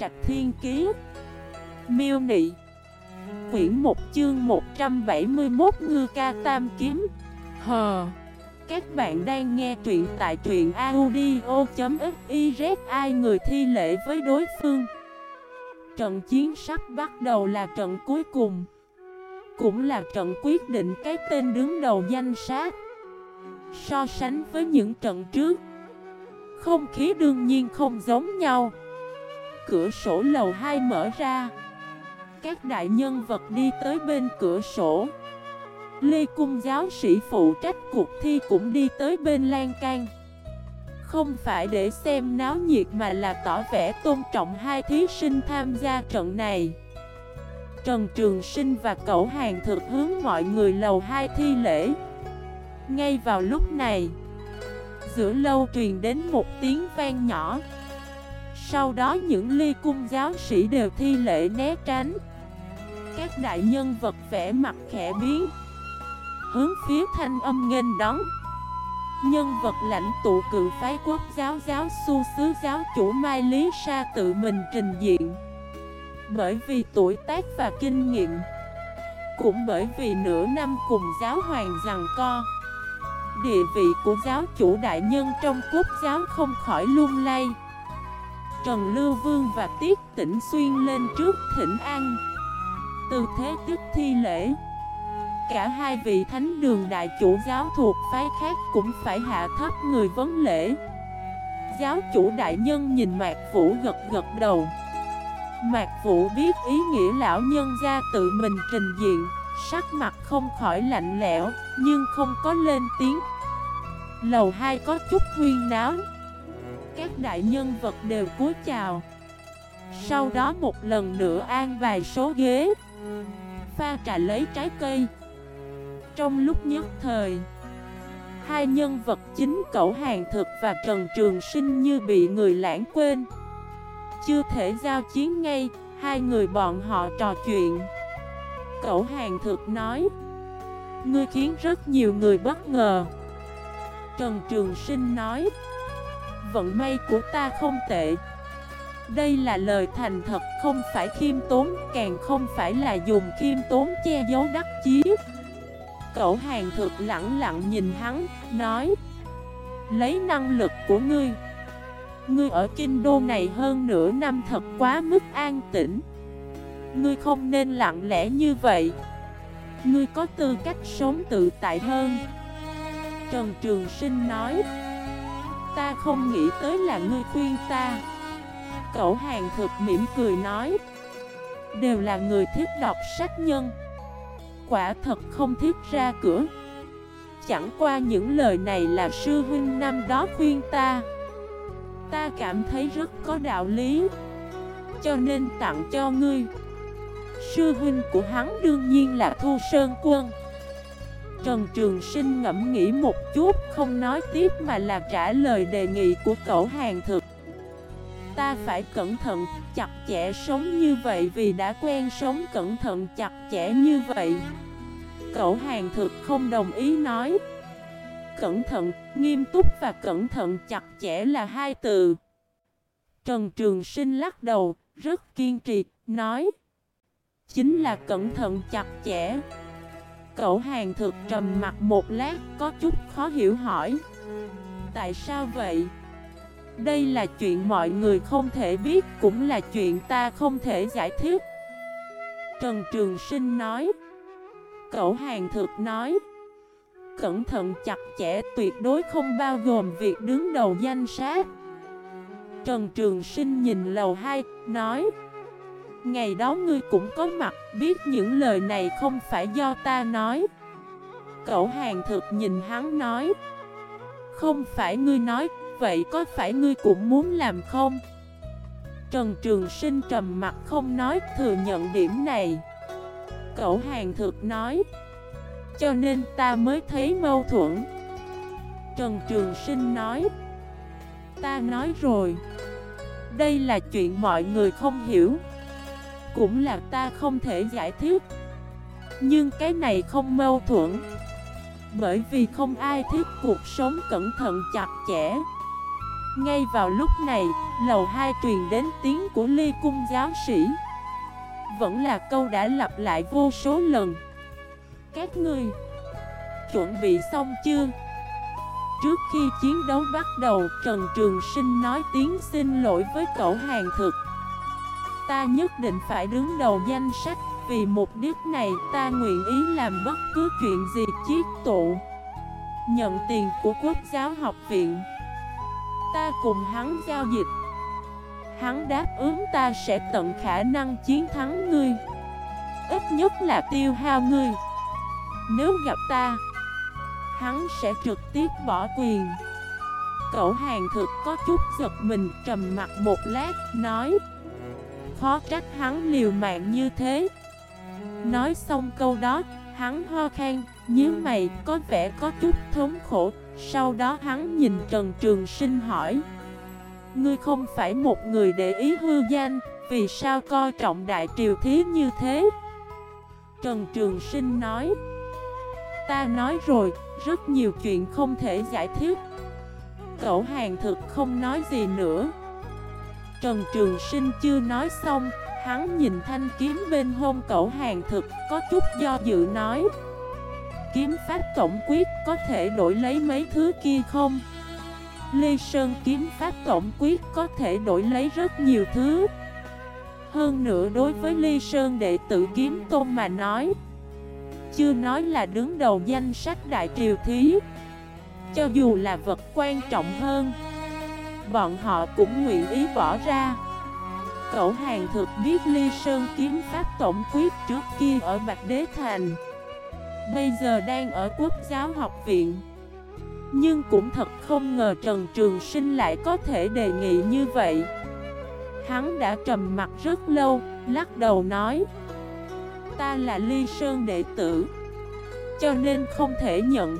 Trạch Thiên Kiế Miêu Nị. Quyển 1 chương 171 Ngư Ca Tam Kiếm. Hờ. Các bạn đang nghe truyện tại truyện audio.xyz Ai người thi lễ với đối phương? Trận chiến sắp bắt đầu là trận cuối cùng. Cũng là trận quyết định cái tên đứng đầu danh sát So sánh với những trận trước Không khí đương nhiên không giống nhau Cửa sổ lầu 2 mở ra. Các đại nhân vật đi tới bên cửa sổ. Lê Cung giáo sĩ phụ trách cuộc thi cũng đi tới bên lan can. Không phải để xem náo nhiệt mà là tỏ vẻ tôn trọng hai thí sinh tham gia trận này. Trần Trường Sinh và Cẩu hàng thực hướng mọi người lầu hai thi lễ. Ngay vào lúc này, Giữa lâu truyền đến một tiếng vang nhỏ. Sau đó những ly cung giáo sĩ đều thi lễ né tránh. Các đại nhân vật vẽ mặt khẽ biến, Hướng phía thanh âm nghênh đón. Nhân vật lãnh tụ cự phái quốc giáo giáo su sứ giáo chủ Mai Lý Sa tự mình trình diện. Bởi vì tuổi tác và kinh nghiệm, Cũng bởi vì nửa năm cùng giáo hoàng rằng co, Địa vị của giáo chủ đại nhân trong quốc giáo không khỏi lung lay. Trần Lưu Vương và Tiết Tĩnh Xuyên lên trước thỉnh an. Từ thế tức thi lễ, Cả hai vị thánh đường đại chủ giáo thuộc phái khác cũng phải hạ thấp người vấn lễ. Giáo chủ đại nhân nhìn Mạc Vũ gật gật đầu. Mạc Vũ biết ý nghĩa lão nhân ra tự mình trình diện, Sắc mặt không khỏi lạnh lẽo, Nhưng không có lên tiếng. Lầu 2 có chút huyên náo. Các đại nhân vật đều cúi chào. Sau đó một lần nữa an vài số ghế. Pha trà lấy trái cây. Trong lúc nhất thời, Hai nhân vật chính cẩu hàng thực và Trần Trường Sinh như bị người lãng quên. Chưa thể giao chiến ngay, Hai người bọn họ trò chuyện. Cẩu hàng thực nói, Ngươi khiến rất nhiều người bất ngờ. Trần Trường Sinh nói Vận may của ta không tệ. Đây là lời thành thật, không phải khiêm tốn, Càng không phải là dùng khiêm tốn che giấu đắc chí. Cậu hàng thực lặng lặng nhìn hắn, Nói, Lấy năng lực của ngươi. Ngươi ở kinh đô này hơn nửa năm thật quá mức an tĩnh. Ngươi không nên lặng lẽ như vậy. Ngươi có tư cách sống tự tại hơn. Trần Trường Sinh nói Ta không nghĩ tới là ngươi khuyên ta. Cậu hàng thực mỉm cười nói, Đều là người thích đọc sách nhân. Quả thật không thiết ra cửa. Chẳng qua những lời này là sư huynh năm đó khuyên ta. Ta cảm thấy rất có đạo lý, Cho nên tặng cho ngươi. Sư huynh của hắn đương nhiên là Thu Sơn Quân. Trần Trường Sinh ngẫm nghĩ một chút Không nói tiếp mà là trả lời đề nghị của cậu hàng thực. Ta phải cẩn thận, chặt chẽ sống như vậy Vì đã quen sống cẩn thận chặt chẽ như vậy. Cậu hàng thực không đồng ý nói. Cẩn thận, nghiêm túc và cẩn thận chặt chẽ là hai từ. Trần Trường Sinh lắc đầu, rất kiên trì, nói. Chính là cẩn thận chặt chẽ. Cậu hàng thực trầm mặt một lát có chút khó hiểu hỏi. Tại sao vậy? Đây là chuyện mọi người không thể biết Cũng là chuyện ta không thể giải thích. Trần Trường Sinh nói. Cậu hàng thực nói. Cẩn thận chặt chẽ tuyệt đối không bao gồm việc đứng đầu danh sát Trần Trường Sinh nhìn lầu 2, nói. Ngày đó ngươi cũng có mặt biết những lời này không phải do ta nói. Cậu hàng thực nhìn hắn nói. Không phải ngươi nói, vậy có phải ngươi cũng muốn làm không? Trần Trường Sinh trầm mặt không nói thừa nhận điểm này. Cậu hàng thực nói. Cho nên ta mới thấy mâu thuẫn. Trần Trường Sinh nói. Ta nói rồi. Đây là chuyện mọi người không hiểu cũng là ta không thể giải thích. Nhưng cái này không mâu thuẫn. Bởi vì không ai thích cuộc sống cẩn thận chặt chẽ. Ngay vào lúc này, lầu hai truyền đến tiếng của ly cung giáo sĩ. Vẫn là câu đã lặp lại vô số lần. Các ngươi Chuẩn bị xong chưa? Trước khi chiến đấu bắt đầu, Trần Trường Sinh nói tiếng xin lỗi với cậu hàng thực. Ta nhất định phải đứng đầu danh sách, Vì mục đích này ta nguyện ý làm bất cứ chuyện gì chiết tụ. Nhận tiền của quốc giáo học viện. Ta cùng hắn giao dịch. Hắn đáp ứng ta sẽ tận khả năng chiến thắng ngươi. Ít nhất là tiêu hao ngươi. Nếu gặp ta, Hắn sẽ trực tiếp bỏ quyền. Cậu hàng thực có chút giật mình trầm mặt một lát, Nói Khó trách hắn liều mạng như thế. Nói xong câu đó Hắn ho khan nhíu mày có vẻ có chút thống khổ. Sau đó hắn nhìn Trần Trường Sinh hỏi Ngươi không phải một người để ý hư danh Vì sao coi trọng đại triều thí như thế? Trần Trường Sinh nói Ta nói rồi, rất nhiều chuyện không thể giải thích. Cậu hàng thực không nói gì nữa. Trần Trường Sinh chưa nói xong, Hắn nhìn thanh kiếm bên hông cậu hàng thực Có chút do dự nói, Kiếm pháp tổng quyết có thể đổi lấy mấy thứ kia không? Lê Sơn, kiếm pháp tổng quyết có thể đổi lấy rất nhiều thứ Hơn nữa đối với Lê Sơn đệ tử kiếm tôn mà nói, Chưa nói là đứng đầu danh sách đại triều thí, Cho dù là vật quan trọng hơn Bọn họ cũng nguyện ý bỏ ra. Cậu hàng thực biết Ly Sơn kiếm pháp tổng quyết trước kia ở Bạch Đế Thành. Bây giờ đang ở Quốc giáo học viện. Nhưng cũng thật không ngờ Trần Trường Sinh lại có thể đề nghị như vậy. Hắn đã trầm mặt rất lâu, lắc đầu nói Ta là Ly Sơn đệ tử Cho nên không thể nhận.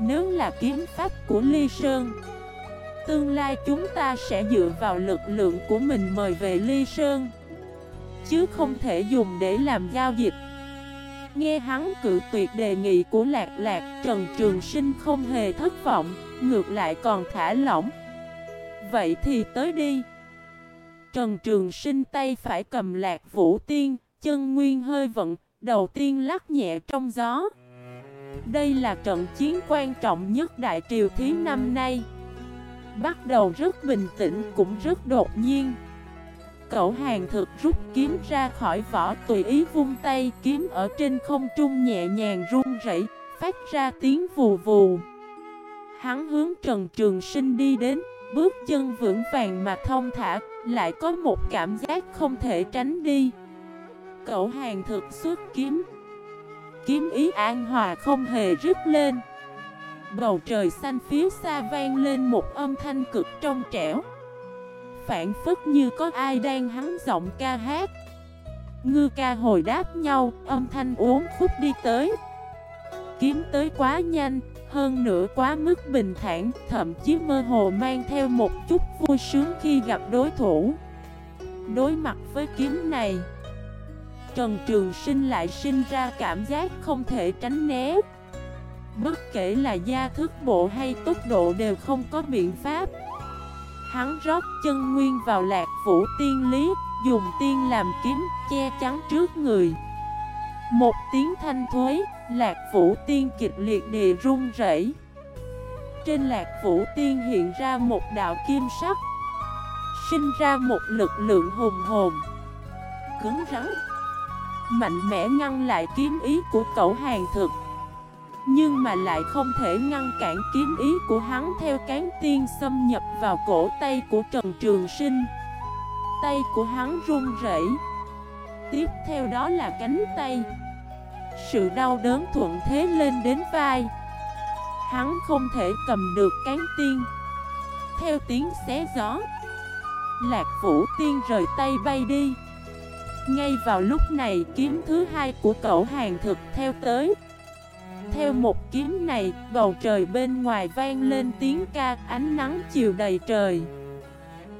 Nếu là kiếm pháp của Ly Sơn Tương lai chúng ta sẽ dựa vào lực lượng của mình mời về Ly Sơn, Chứ không thể dùng để làm giao dịch. Nghe hắn cự tuyệt đề nghị của Lạc Lạc, Trần Trường Sinh không hề thất vọng, Ngược lại còn thả lỏng. Vậy thì tới đi. Trần Trường Sinh tay phải cầm Lạc Vũ Tiên, Chân nguyên hơi vận, Đầu tiên lắc nhẹ trong gió. Đây là trận chiến quan trọng nhất Đại Triều Thí năm nay. Bắt đầu rất bình tĩnh cũng rất đột nhiên. Cậu hàng thực rút kiếm ra khỏi vỏ tùy ý vung tay Kiếm ở trên không trung nhẹ nhàng run rẩy, Phát ra tiếng vù vù. Hắn hướng Trần Trường Sinh đi đến, Bước chân vững vàng mà thông thả, Lại có một cảm giác không thể tránh đi. Cậu hàng thực xuất kiếm. Kiếm ý an hòa không hề rứt lên. Bầu trời xanh phía xa vang lên một âm thanh cực trong trẻo. Phản phức như có ai đang hắn giọng ca hát. Ngư ca hồi đáp nhau, âm thanh uống khúc đi tới. Kiếm tới quá nhanh, hơn nữa quá mức bình thản Thậm chí mơ hồ mang theo một chút vui sướng khi gặp đối thủ. Đối mặt với kiếm này Trần Trường Sinh lại sinh ra cảm giác không thể tránh né. Bất kể là gia thức bộ hay tốc độ đều không có biện pháp. Hắn rót chân nguyên vào lạc vũ tiên lý, Dùng tiên làm kiếm, che chắn trước người. Một tiếng thanh thuế, Lạc vũ tiên kịch liệt địa rung rẩy. Trên lạc vũ tiên hiện ra một đạo kim sắc, Sinh ra một lực lượng hùng hồn. Cứng rắn, Mạnh mẽ ngăn lại kiếm ý của cậu hàng thực nhưng mà lại không thể ngăn cản kiếm ý của hắn theo cán tiên xâm nhập vào cổ tay của Trần Trường Sinh. Tay của hắn run rẩy. Tiếp theo đó là cánh tay. Sự đau đớn thuận thế lên đến vai. Hắn không thể cầm được cán tiên. Theo tiếng xé gió, Lạc Vũ Tiên rời tay bay đi. Ngay vào lúc này, kiếm thứ hai của cậu hàng thực theo tới theo một kiếm này, bầu trời bên ngoài vang lên tiếng ca, ánh nắng chiều đầy trời.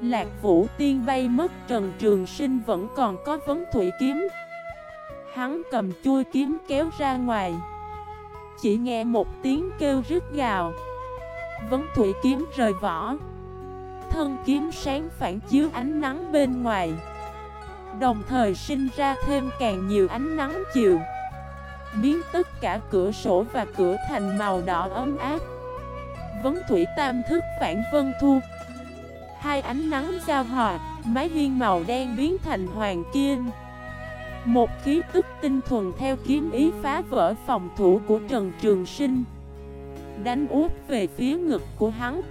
Lạc Vũ Tiên bay mất Trần Trường Sinh vẫn còn có vấn thủy kiếm. Hắn cầm chui kiếm kéo ra ngoài. Chỉ nghe một tiếng kêu rít gào. Vấn thủy kiếm rời vỏ. thân kiếm sáng phản chiếu ánh nắng bên ngoài Đồng thời sinh ra thêm càng nhiều ánh nắng chiều Biến tất cả cửa sổ và cửa thành màu đỏ ấm áp. Vấn thủy tam thức phản vân thu. Hai ánh nắng giao hòa, Mái hiên màu đen biến thành hoàng kim. Một khí tức tinh thuần theo kiếm ý phá vỡ phòng thủ của Trần Trường Sinh. Đánh út về phía ngực của hắn.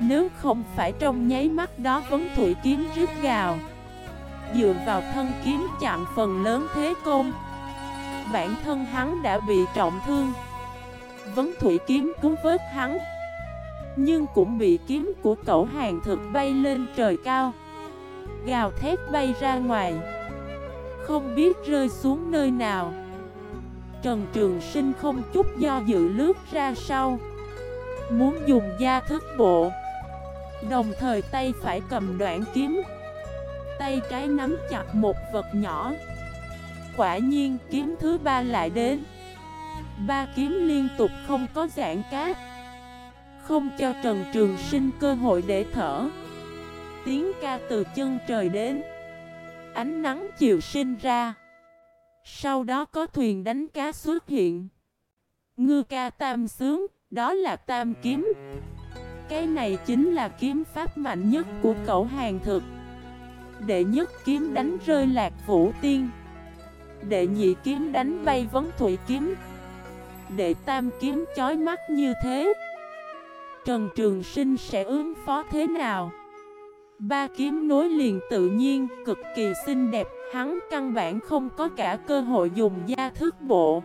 Nếu không phải trong nháy mắt đó vấn thủy kiếm rít gào. Dựa vào thân kiếm chặn phần lớn thế công Bản thân hắn đã bị trọng thương. Vấn thủy kiếm cứu vớt hắn, Nhưng cũng bị kiếm của cậu hàng thực bay lên trời cao. Gào thét bay ra ngoài, Không biết rơi xuống nơi nào. Trần Trường Sinh không chút do dự lướt ra sau, Muốn dùng gia thức bộ Đồng thời tay phải cầm đoạn kiếm, Tay trái nắm chặt một vật nhỏ. Quả nhiên kiếm thứ ba lại đến. Ba kiếm liên tục không có giãn cát Không cho Trần Trường Sinh cơ hội để thở. Tiếng ca từ chân trời đến, Ánh nắng chiều sinh ra. Sau đó có thuyền đánh cá xuất hiện. Ngư ca tam sướng, Đó là tam kiếm. Cái này chính là kiếm pháp mạnh nhất của cậu hàng thực. Đệ nhất kiếm đánh rơi lạc vũ tiên. Đệ nhị kiếm đánh bay vấn thủy kiếm. Đệ tam kiếm chói mắt như thế. Trần Trường Sinh sẽ ứng phó thế nào? Ba kiếm nối liền tự nhiên, cực kỳ xinh đẹp. Hắn căn bản không có cả cơ hội dùng gia thức bộ.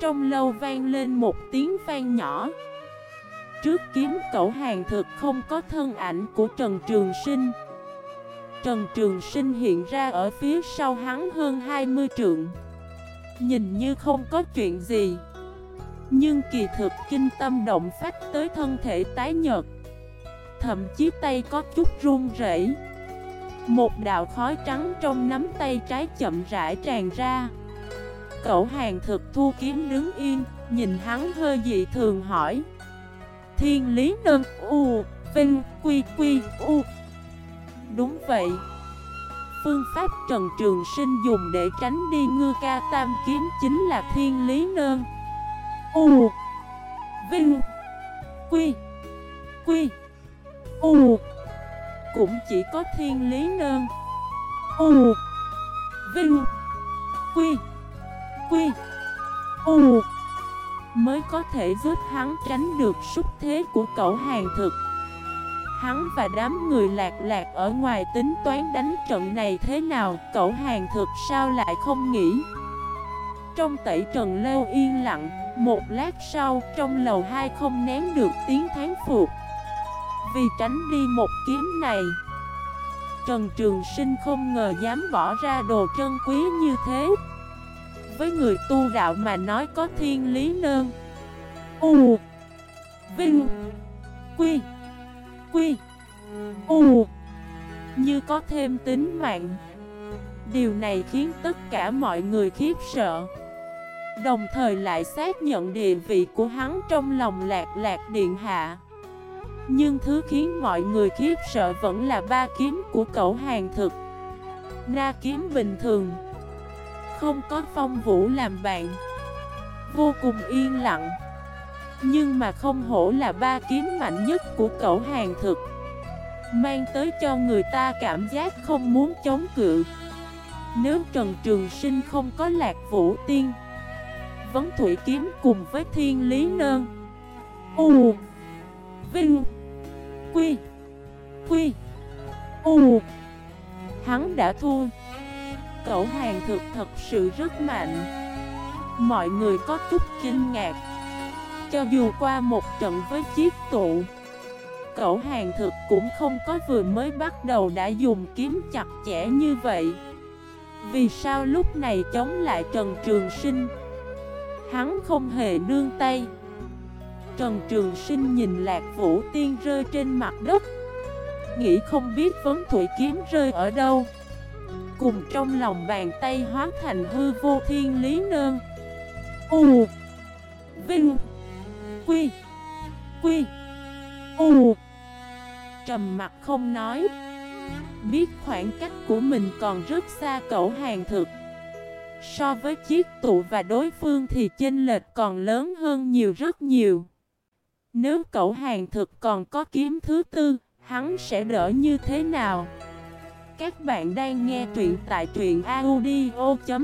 Trong lâu vang lên một tiếng vang nhỏ. Trước kiếm cậu hàng thực không có thân ảnh của Trần Trường Sinh. Trần Trường Sinh hiện ra ở phía sau hắn hơn 20 trượng. Nhìn như không có chuyện gì. Nhưng kỳ thực kinh tâm động phách tới thân thể tái nhợt. Thậm chí tay có chút run rẩy. Một đạo khói trắng trong nắm tay trái chậm rãi tràn ra. Cậu hàng thực thu kiếm đứng yên, Nhìn hắn hơi dị thường hỏi. Thiên lý nâng u, Vinh quy quy u. Đúng vậy. Phương pháp Trần Trường Sinh dùng để tránh đi ngư ca tam kiếm chính là thiên lý nơn. U. Vinh. Quy. Quy. U. Cũng chỉ có thiên lý nơn. U. Vinh. Quy. Quy. U. Mới có thể giúp hắn tránh được xúc thế của cậu hàng thực. Hắn và đám người lạc lạc ở ngoài tính toán đánh trận này thế nào, Cậu hàng thực sao lại không nghĩ. Trong tẩy trần leo yên lặng, Một lát sau, trong lầu hai không nén được tiếng thán phục. Vì tránh đi một kiếm này, Trần Trường Sinh không ngờ dám bỏ ra đồ trân quý như thế. Với người tu đạo mà nói có thiên lý nơn. U, Vinh, Quy. Quy. U Như có thêm tính mạng. Điều này khiến tất cả mọi người khiếp sợ. Đồng thời lại xác nhận địa vị của hắn trong lòng lạc lạc điện hạ. Nhưng thứ khiến mọi người khiếp sợ vẫn là ba kiếm của cậu hàng thực. Na kiếm bình thường. Không có phong vũ làm bạn. Vô cùng yên lặng nhưng mà không hổ là ba kiếm mạnh nhất của cậu hàng thực. Mang tới cho người ta cảm giác không muốn chống cự. Nếu Trần Trường Sinh không có lạc vũ tiên, Vấn Thủy Kiếm cùng với Thiên Lý Nơn. U, Vinh, Quy Quy, U. Hắn đã thua. Cậu hàng thực thật sự rất mạnh. Mọi người có chút kinh ngạc cho dù qua một trận với chiếc tụ. Cậu hàng thực cũng không có vừa mới bắt đầu đã dùng kiếm chặt chẽ như vậy. Vì sao lúc này chống lại Trần Trường Sinh? Hắn không hề nương tay. Trần Trường Sinh nhìn Lạc Vũ Tiên rơi trên mặt đất. Nghĩ không biết vấn thủy kiếm rơi ở đâu. Cùng trong lòng bàn tay hóa thành hư vô thiên lý nơn. U, Vinh Quy Quy, U. Trầm mặt không nói. Biết khoảng cách của mình còn rất xa cậu hàng thực. So với chiếc tụ và đối phương thì chênh lệch còn lớn hơn nhiều rất nhiều. Nếu cậu hàng thực còn có kiếm thứ tư, Hắn sẽ đỡ như thế nào? Các bạn đang nghe truyện tại truyện audio.fif